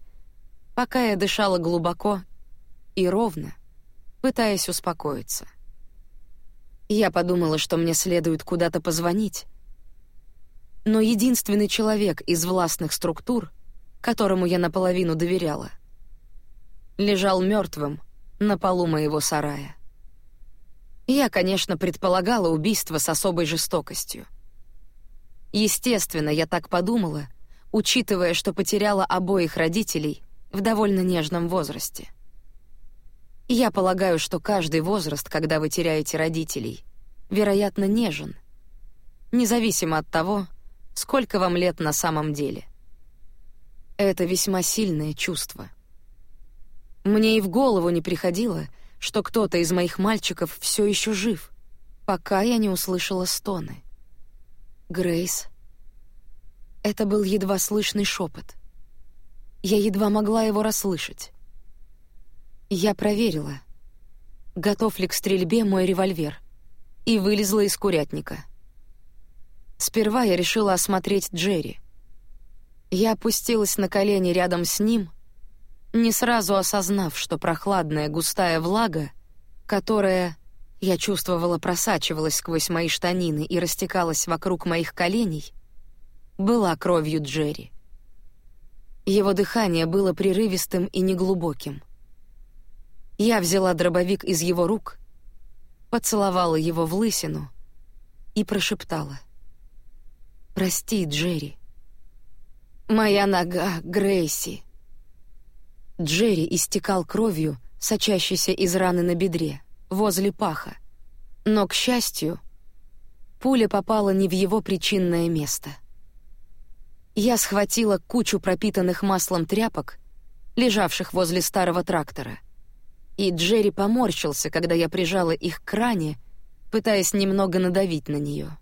пока я дышала глубоко и ровно, пытаясь успокоиться. Я подумала, что мне следует куда-то позвонить. Но единственный человек из властных структур, которому я наполовину доверяла, лежал мертвым на полу моего сарая. Я, конечно, предполагала убийство с особой жестокостью. Естественно, я так подумала, учитывая, что потеряла обоих родителей в довольно нежном возрасте. Я полагаю, что каждый возраст, когда вы теряете родителей, вероятно, нежен, независимо от того, сколько вам лет на самом деле. Это весьма сильное чувство. Мне и в голову не приходило, что кто-то из моих мальчиков все еще жив, пока я не услышала стоны. Грейс. Это был едва слышный шепот. Я едва могла его расслышать. Я проверила, готов ли к стрельбе мой револьвер, и вылезла из курятника. Сперва я решила осмотреть Джерри. Я опустилась на колени рядом с ним, не сразу осознав, что прохладная густая влага, которая, я чувствовала просачивалась сквозь мои штанины и растекалась вокруг моих коленей, была кровью Джерри. Его дыхание было прерывистым и неглубоким. Я взяла дробовик из его рук, поцеловала его в лысину и прошептала: "Прости, Джерри". Моя нога, Грейси. Джерри истекал кровью, сочащейся из раны на бедре, возле паха. Но к счастью, пуля попала не в его причинное место. Я схватила кучу пропитанных маслом тряпок, лежавших возле старого трактора, и Джерри поморщился, когда я прижала их к ране, пытаясь немного надавить на нее.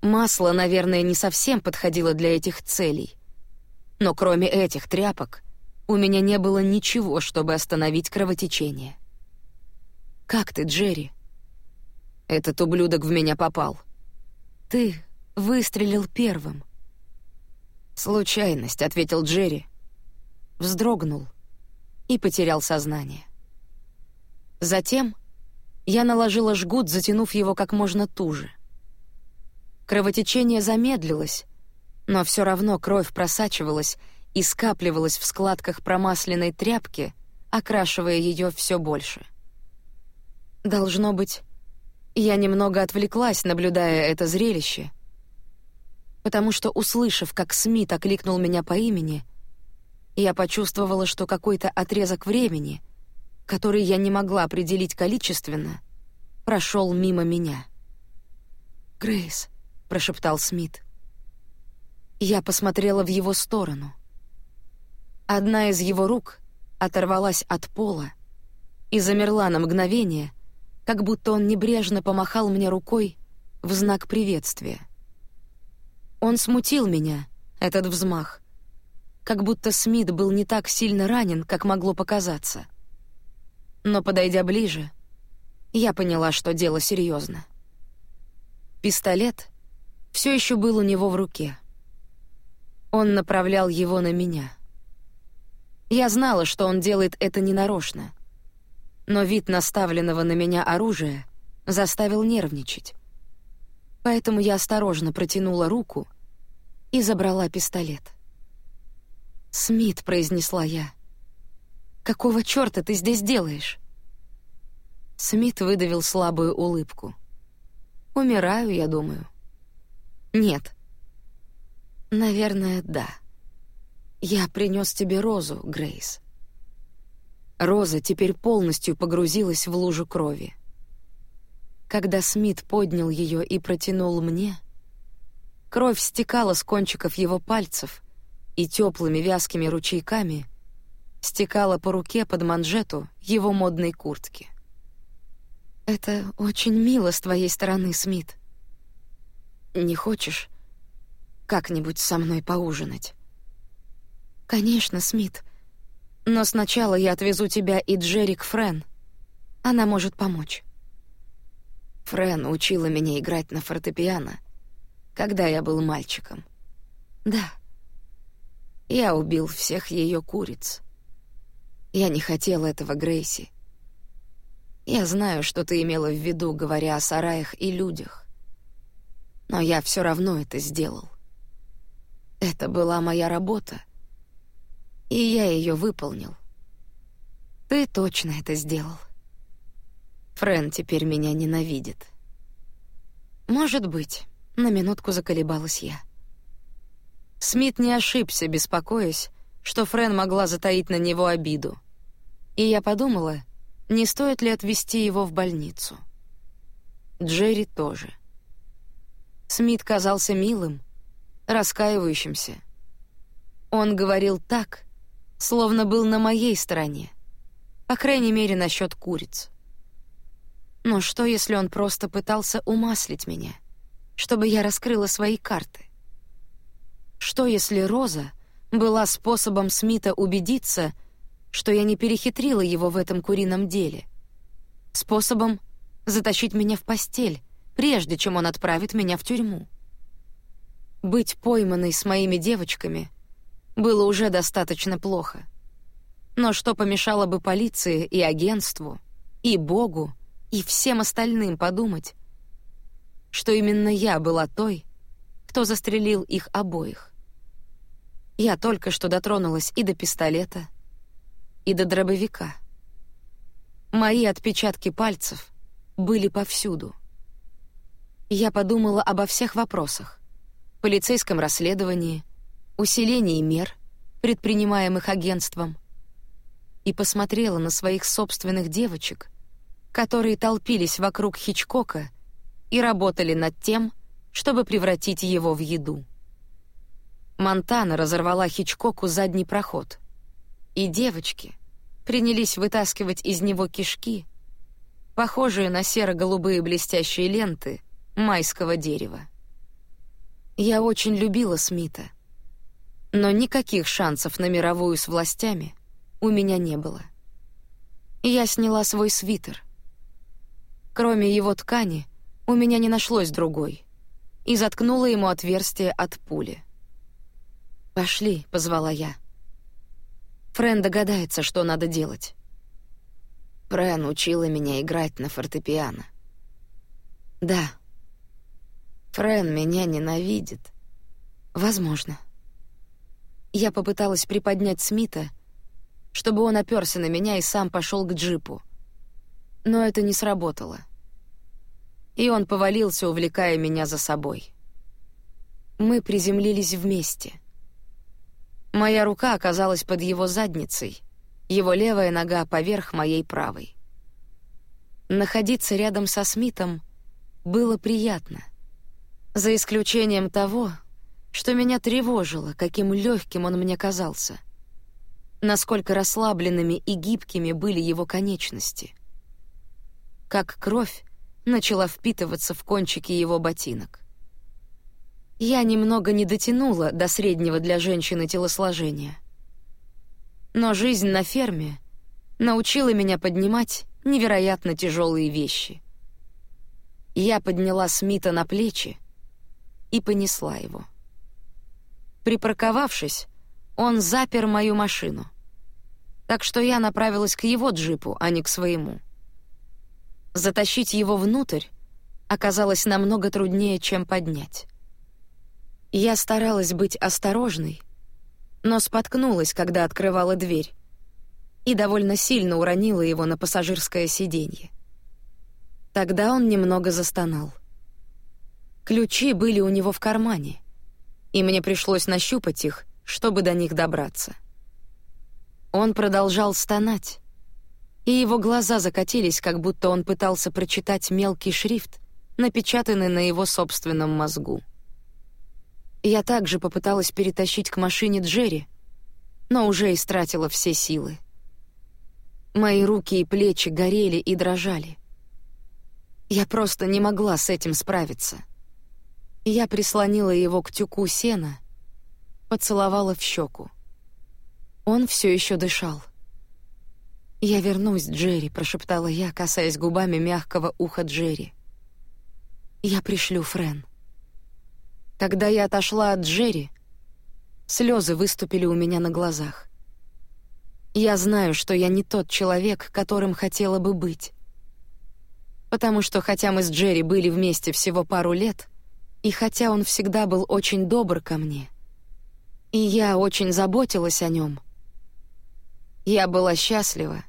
Масло, наверное, не совсем подходило для этих целей, но кроме этих тряпок у меня не было ничего, чтобы остановить кровотечение. Как ты, Джерри? Этот ублюдок в меня попал. Ты выстрелил первым. Случайность, ответил Джерри, вздрогнул и потерял сознание. Затем я наложила жгут, затянув его как можно туже. Кровотечение замедлилось, но все равно кровь просачивалась и скапливалась в складках промасленной тряпки, окрашивая ее все больше. Должно быть, я немного отвлеклась, наблюдая это зрелище, потому что, услышав, как Смит окликнул меня по имени, я почувствовала, что какой-то отрезок времени, который я не могла определить количественно, прошел мимо меня. Грейс, прошептал Смит. Я посмотрела в его сторону. Одна из его рук оторвалась от пола и замерла на мгновение, как будто он небрежно помахал мне рукой в знак приветствия. Он смутил меня, этот взмах, как будто Смит был не так сильно ранен, как могло показаться. Но подойдя ближе, я поняла, что дело серьезно. Пистолет все еще был у него в руке. Он направлял его на меня. Я знала, что он делает это ненарочно, но вид наставленного на меня оружия заставил нервничать. Поэтому я осторожно протянула руку и забрала пистолет. «Смит», — произнесла я, — «какого чёрта ты здесь делаешь?» Смит выдавил слабую улыбку. «Умираю, я думаю». «Нет». «Наверное, да». Я принес тебе розу, Грейс. Роза теперь полностью погрузилась в лужу крови. Когда Смит поднял ее и протянул мне, кровь стекала с кончиков его пальцев и теплыми вязкими ручейками стекала по руке под манжету его модной куртки. Это очень мило с твоей стороны, Смит. Не хочешь как-нибудь со мной поужинать? Конечно, Смит. Но сначала я отвезу тебя и Джерри к Френ. Она может помочь. Френ учила меня играть на фортепиано, когда я был мальчиком. Да. Я убил всех ее куриц. Я не хотел этого, Грейси. Я знаю, что ты имела в виду, говоря о сараях и людях. Но я все равно это сделал. Это была моя работа и я ее выполнил. Ты точно это сделал. Френ теперь меня ненавидит. Может быть, на минутку заколебалась я. Смит не ошибся, беспокоясь, что Френ могла затаить на него обиду. И я подумала, не стоит ли отвезти его в больницу. Джерри тоже. Смит казался милым, раскаивающимся. Он говорил так, словно был на моей стороне. По крайней мере, насчет куриц. Но что, если он просто пытался умаслить меня, чтобы я раскрыла свои карты? Что, если Роза была способом Смита убедиться, что я не перехитрила его в этом курином деле? Способом затащить меня в постель, прежде чем он отправит меня в тюрьму? Быть пойманной с моими девочками было уже достаточно плохо. Но что помешало бы полиции и агентству, и Богу и всем остальным подумать, что именно я была той, кто застрелил их обоих. Я только что дотронулась и до пистолета, и до дробовика. Мои отпечатки пальцев были повсюду. Я подумала обо всех вопросах: полицейском расследовании, усилении мер, предпринимаемых агентством, и посмотрела на своих собственных девочек, которые толпились вокруг Хичкока и работали над тем, чтобы превратить его в еду. Монтана разорвала Хичкоку задний проход, и девочки принялись вытаскивать из него кишки, похожие на серо-голубые блестящие ленты майского дерева. Я очень любила Смита, но никаких шансов на мировую с властями у меня не было. Я сняла свой свитер. Кроме его ткани, у меня не нашлось другой, и заткнула ему отверстие от пули. «Пошли», — позвала я. Френ догадается, что надо делать. Френ учила меня играть на фортепиано. Да. Френ меня ненавидит. Возможно. Я попыталась приподнять Смита, чтобы он оперся на меня и сам пошел к джипу. Но это не сработало. И он повалился, увлекая меня за собой. Мы приземлились вместе — Моя рука оказалась под его задницей, его левая нога поверх моей правой. Находиться рядом со Смитом было приятно, за исключением того, что меня тревожило, каким легким он мне казался, насколько расслабленными и гибкими были его конечности, как кровь начала впитываться в кончики его ботинок. Я немного не дотянула до среднего для женщины телосложения. Но жизнь на ферме научила меня поднимать невероятно тяжелые вещи. Я подняла Смита на плечи и понесла его. Припарковавшись, он запер мою машину. Так что я направилась к его джипу, а не к своему. Затащить его внутрь оказалось намного труднее, чем поднять. Я старалась быть осторожной, но споткнулась, когда открывала дверь, и довольно сильно уронила его на пассажирское сиденье. Тогда он немного застонал. Ключи были у него в кармане, и мне пришлось нащупать их, чтобы до них добраться. Он продолжал стонать, и его глаза закатились, как будто он пытался прочитать мелкий шрифт, напечатанный на его собственном мозгу. Я также попыталась перетащить к машине Джерри, но уже истратила все силы. Мои руки и плечи горели и дрожали. Я просто не могла с этим справиться. Я прислонила его к тюку сена, поцеловала в щеку. Он все еще дышал. «Я вернусь, Джерри», — прошептала я, касаясь губами мягкого уха Джерри. «Я пришлю Френ». Когда я отошла от Джерри, слезы выступили у меня на глазах. Я знаю, что я не тот человек, которым хотела бы быть. Потому что хотя мы с Джерри были вместе всего пару лет, и хотя он всегда был очень добр ко мне, и я очень заботилась о нем, я была счастлива,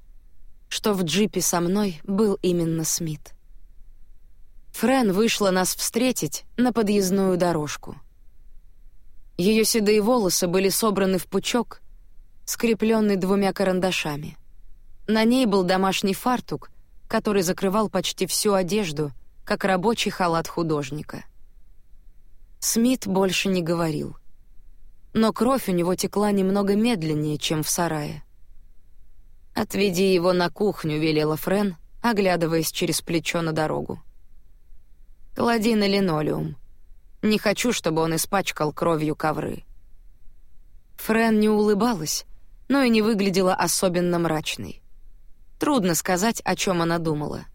что в джипе со мной был именно Смит. Френ вышла нас встретить на подъездную дорожку. Ее седые волосы были собраны в пучок, скрепленный двумя карандашами. На ней был домашний фартук, который закрывал почти всю одежду, как рабочий халат художника. Смит больше не говорил. Но кровь у него текла немного медленнее, чем в сарае. «Отведи его на кухню», — велела Френ, оглядываясь через плечо на дорогу. Клади на линолеум. Не хочу, чтобы он испачкал кровью ковры. Френ не улыбалась, но и не выглядела особенно мрачной. Трудно сказать, о чем она думала.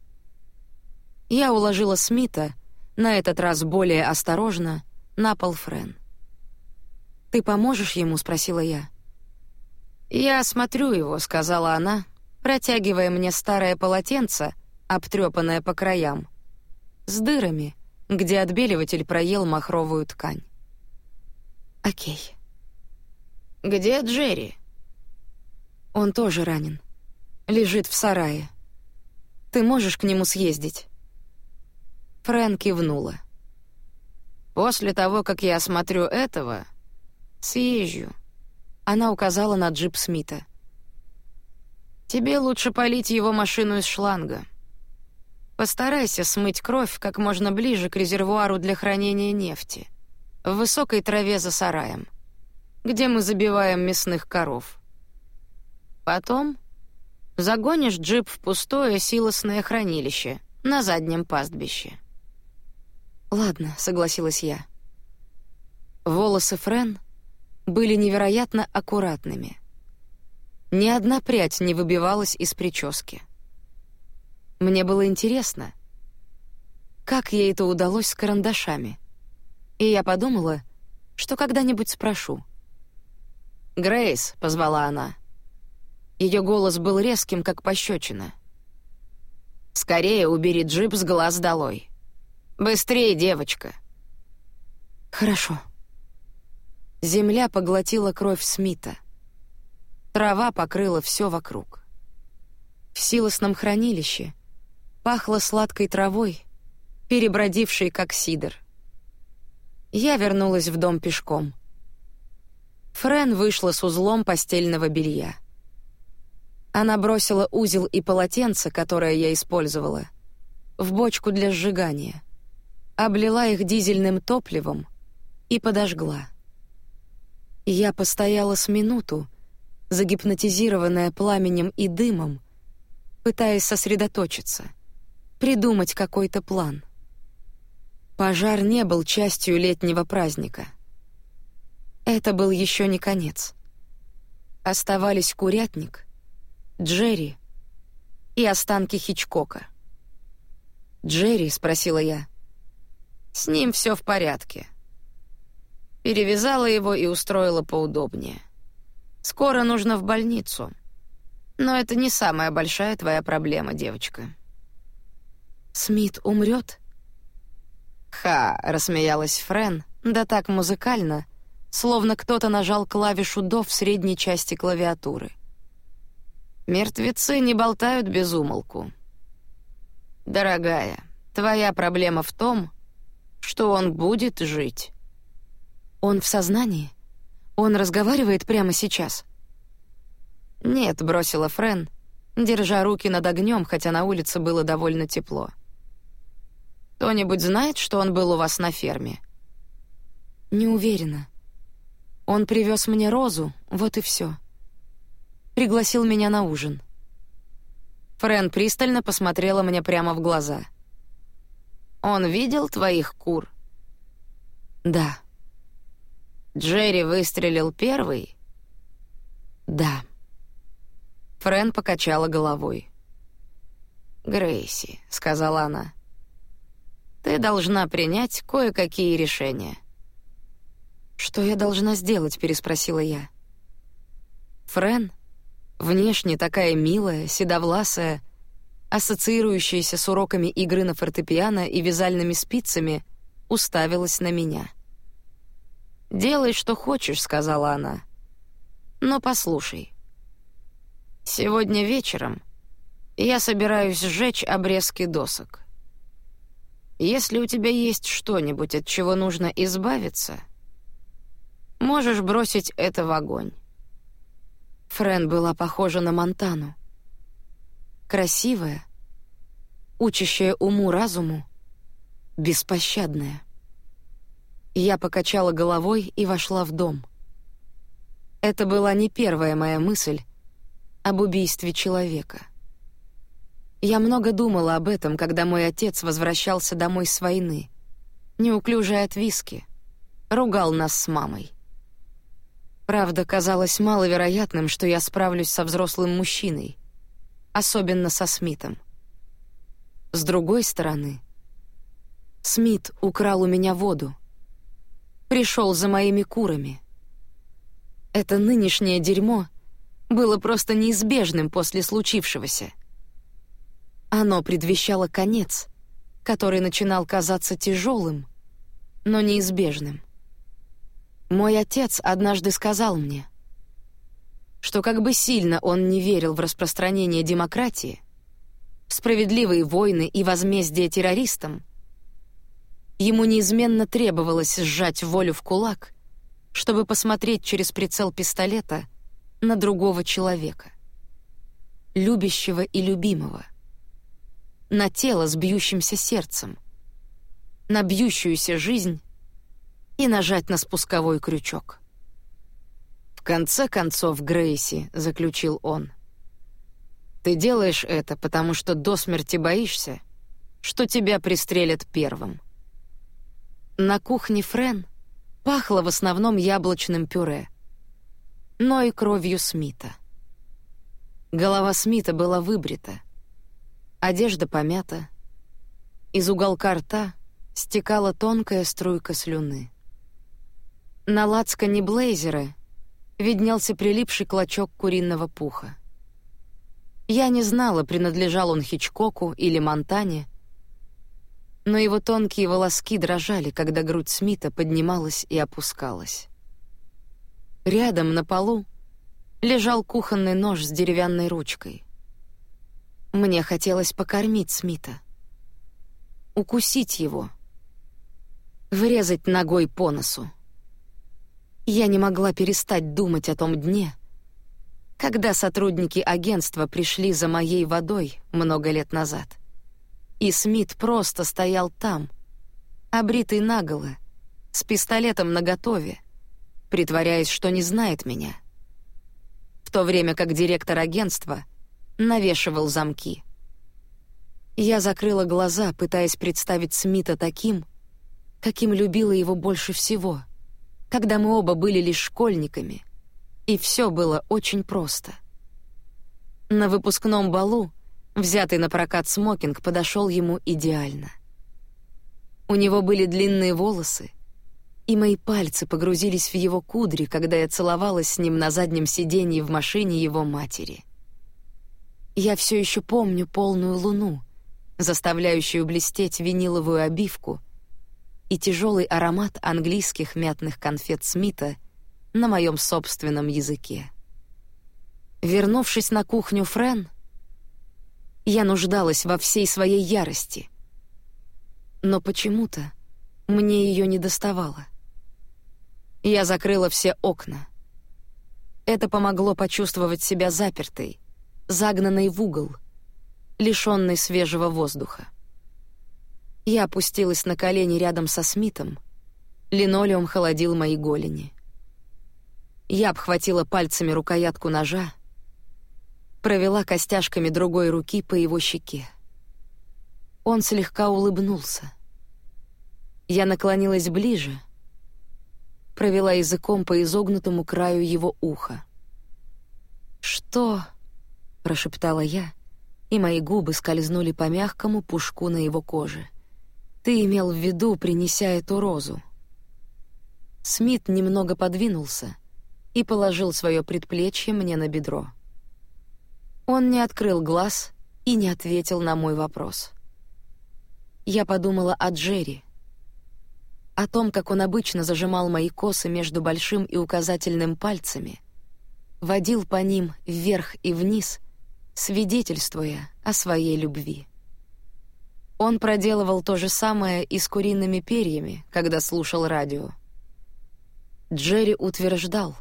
Я уложила Смита, на этот раз более осторожно, на пол Френ. «Ты поможешь ему?» — спросила я. «Я осмотрю его», — сказала она, протягивая мне старое полотенце, обтрепанная по краям, с дырами, где отбеливатель проел махровую ткань. Окей. Где Джерри? Он тоже ранен. Лежит в сарае. Ты можешь к нему съездить? Фрэн кивнула. После того, как я осмотрю этого, съезжу. Она указала на джип Смита. Тебе лучше полить его машину из шланга. Постарайся смыть кровь как можно ближе к резервуару для хранения нефти, в высокой траве за сараем, где мы забиваем мясных коров. Потом загонишь джип в пустое силосное хранилище на заднем пастбище. Ладно, согласилась я. Волосы Френ были невероятно аккуратными. Ни одна прядь не выбивалась из прически. Мне было интересно, как ей это удалось с карандашами. И я подумала, что когда-нибудь спрошу. «Грейс», — позвала она. Ее голос был резким, как пощечина. «Скорее убери джип с глаз долой. Быстрее, девочка!» «Хорошо». Земля поглотила кровь Смита. Трава покрыла все вокруг. В силосном хранилище пахло сладкой травой, перебродившей как сидр. Я вернулась в дом пешком. Френ вышла с узлом постельного белья. Она бросила узел и полотенце, которое я использовала, в бочку для сжигания, облила их дизельным топливом и подожгла. Я постояла с минуту, загипнотизированная пламенем и дымом, пытаясь сосредоточиться, придумать какой-то план. Пожар не был частью летнего праздника. Это был еще не конец. Оставались курятник Джерри и останки Хичкока. «Джерри?» — спросила я. «С ним все в порядке». Перевязала его и устроила поудобнее. «Скоро нужно в больницу. Но это не самая большая твоя проблема, девочка». «Смит умрет?» «Ха!» — рассмеялась Френ, да так музыкально, словно кто-то нажал клавишу «до» в средней части клавиатуры — Мертвецы не болтают без умолку. Дорогая, твоя проблема в том, что он будет жить. Он в сознании? Он разговаривает прямо сейчас? Нет, бросила Френ, держа руки над огнем, хотя на улице было довольно тепло. Кто-нибудь знает, что он был у вас на ферме? Не уверена. Он привез мне розу, вот и все пригласил меня на ужин. Френ пристально посмотрела мне прямо в глаза. Он видел твоих кур? Да. Джерри выстрелил первый? Да. Френ покачала головой. Грейси, сказала она. Ты должна принять кое-какие решения. Что я должна сделать, переспросила я. Френ Внешне такая милая, седовласая, ассоциирующаяся с уроками игры на фортепиано и вязальными спицами, уставилась на меня. «Делай, что хочешь», — сказала она. «Но послушай. Сегодня вечером я собираюсь сжечь обрезки досок. Если у тебя есть что-нибудь, от чего нужно избавиться, можешь бросить это в огонь. Френ была похожа на Монтану. Красивая, учащая уму-разуму, беспощадная. Я покачала головой и вошла в дом. Это была не первая моя мысль об убийстве человека. Я много думала об этом, когда мой отец возвращался домой с войны, неуклюжий от виски, ругал нас с мамой. Правда, казалось маловероятным, что я справлюсь со взрослым мужчиной, особенно со Смитом. С другой стороны, Смит украл у меня воду, пришел за моими курами. Это нынешнее дерьмо было просто неизбежным после случившегося. Оно предвещало конец, который начинал казаться тяжелым, но неизбежным. Мой отец однажды сказал мне, что как бы сильно он не верил в распространение демократии, справедливые войны и возмездие террористам, ему неизменно требовалось сжать волю в кулак, чтобы посмотреть через прицел пистолета на другого человека, любящего и любимого, на тело с бьющимся сердцем, на бьющуюся жизнь и нажать на спусковой крючок. «В конце концов, Грейси», — заключил он, — «ты делаешь это, потому что до смерти боишься, что тебя пристрелят первым». На кухне Френ пахло в основном яблочным пюре, но и кровью Смита. Голова Смита была выбрита, одежда помята, из уголка рта стекала тонкая струйка слюны. На лацкане блейзера виднелся прилипший клочок куриного пуха. Я не знала, принадлежал он Хичкоку или Монтане, но его тонкие волоски дрожали, когда грудь Смита поднималась и опускалась. Рядом на полу лежал кухонный нож с деревянной ручкой. Мне хотелось покормить Смита, укусить его, врезать ногой по носу. Я не могла перестать думать о том дне, когда сотрудники агентства пришли за моей водой много лет назад. И Смит просто стоял там, обритый наголо, с пистолетом наготове, притворяясь, что не знает меня. В то время как директор агентства навешивал замки. Я закрыла глаза, пытаясь представить Смита таким, каким любила его больше всего — когда мы оба были лишь школьниками, и все было очень просто. На выпускном балу взятый на прокат смокинг подошел ему идеально. У него были длинные волосы, и мои пальцы погрузились в его кудри, когда я целовалась с ним на заднем сиденье в машине его матери. Я все еще помню полную луну, заставляющую блестеть виниловую обивку — и тяжелый аромат английских мятных конфет Смита на моем собственном языке. Вернувшись на кухню Френ, я нуждалась во всей своей ярости. Но почему-то мне ее не доставало. Я закрыла все окна. Это помогло почувствовать себя запертой, загнанной в угол, лишенной свежего воздуха. Я опустилась на колени рядом со Смитом. Линолеум холодил мои голени. Я обхватила пальцами рукоятку ножа, провела костяшками другой руки по его щеке. Он слегка улыбнулся. Я наклонилась ближе, провела языком по изогнутому краю его уха. «Что?» — прошептала я, и мои губы скользнули по мягкому пушку на его коже. Ты имел в виду, принеся эту розу. Смит немного подвинулся и положил свое предплечье мне на бедро. Он не открыл глаз и не ответил на мой вопрос. Я подумала о Джерри, о том, как он обычно зажимал мои косы между большим и указательным пальцами, водил по ним вверх и вниз, свидетельствуя о своей любви. Он проделывал то же самое и с куриными перьями, когда слушал радио. Джерри утверждал,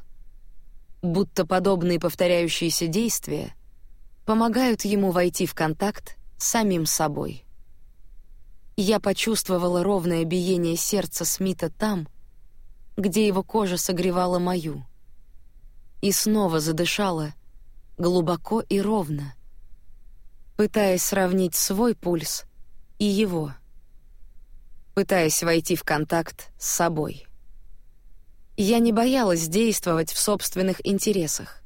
будто подобные повторяющиеся действия помогают ему войти в контакт с самим собой. Я почувствовала ровное биение сердца Смита там, где его кожа согревала мою, и снова задышала глубоко и ровно, пытаясь сравнить свой пульс и его, пытаясь войти в контакт с собой. Я не боялась действовать в собственных интересах,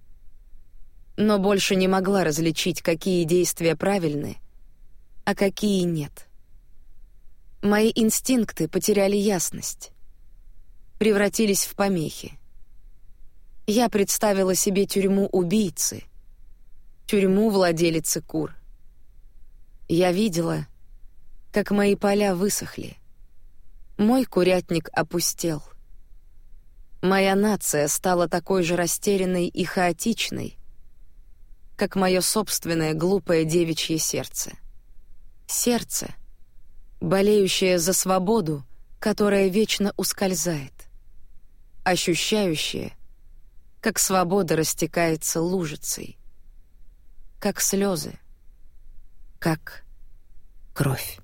но больше не могла различить, какие действия правильны, а какие нет. Мои инстинкты потеряли ясность, превратились в помехи. Я представила себе тюрьму убийцы, тюрьму владелицы кур — Я видела, как мои поля высохли. Мой курятник опустел. Моя нация стала такой же растерянной и хаотичной, как мое собственное глупое девичье сердце. Сердце, болеющее за свободу, которая вечно ускользает, ощущающее, как свобода растекается лужицей, как слезы, как кровь.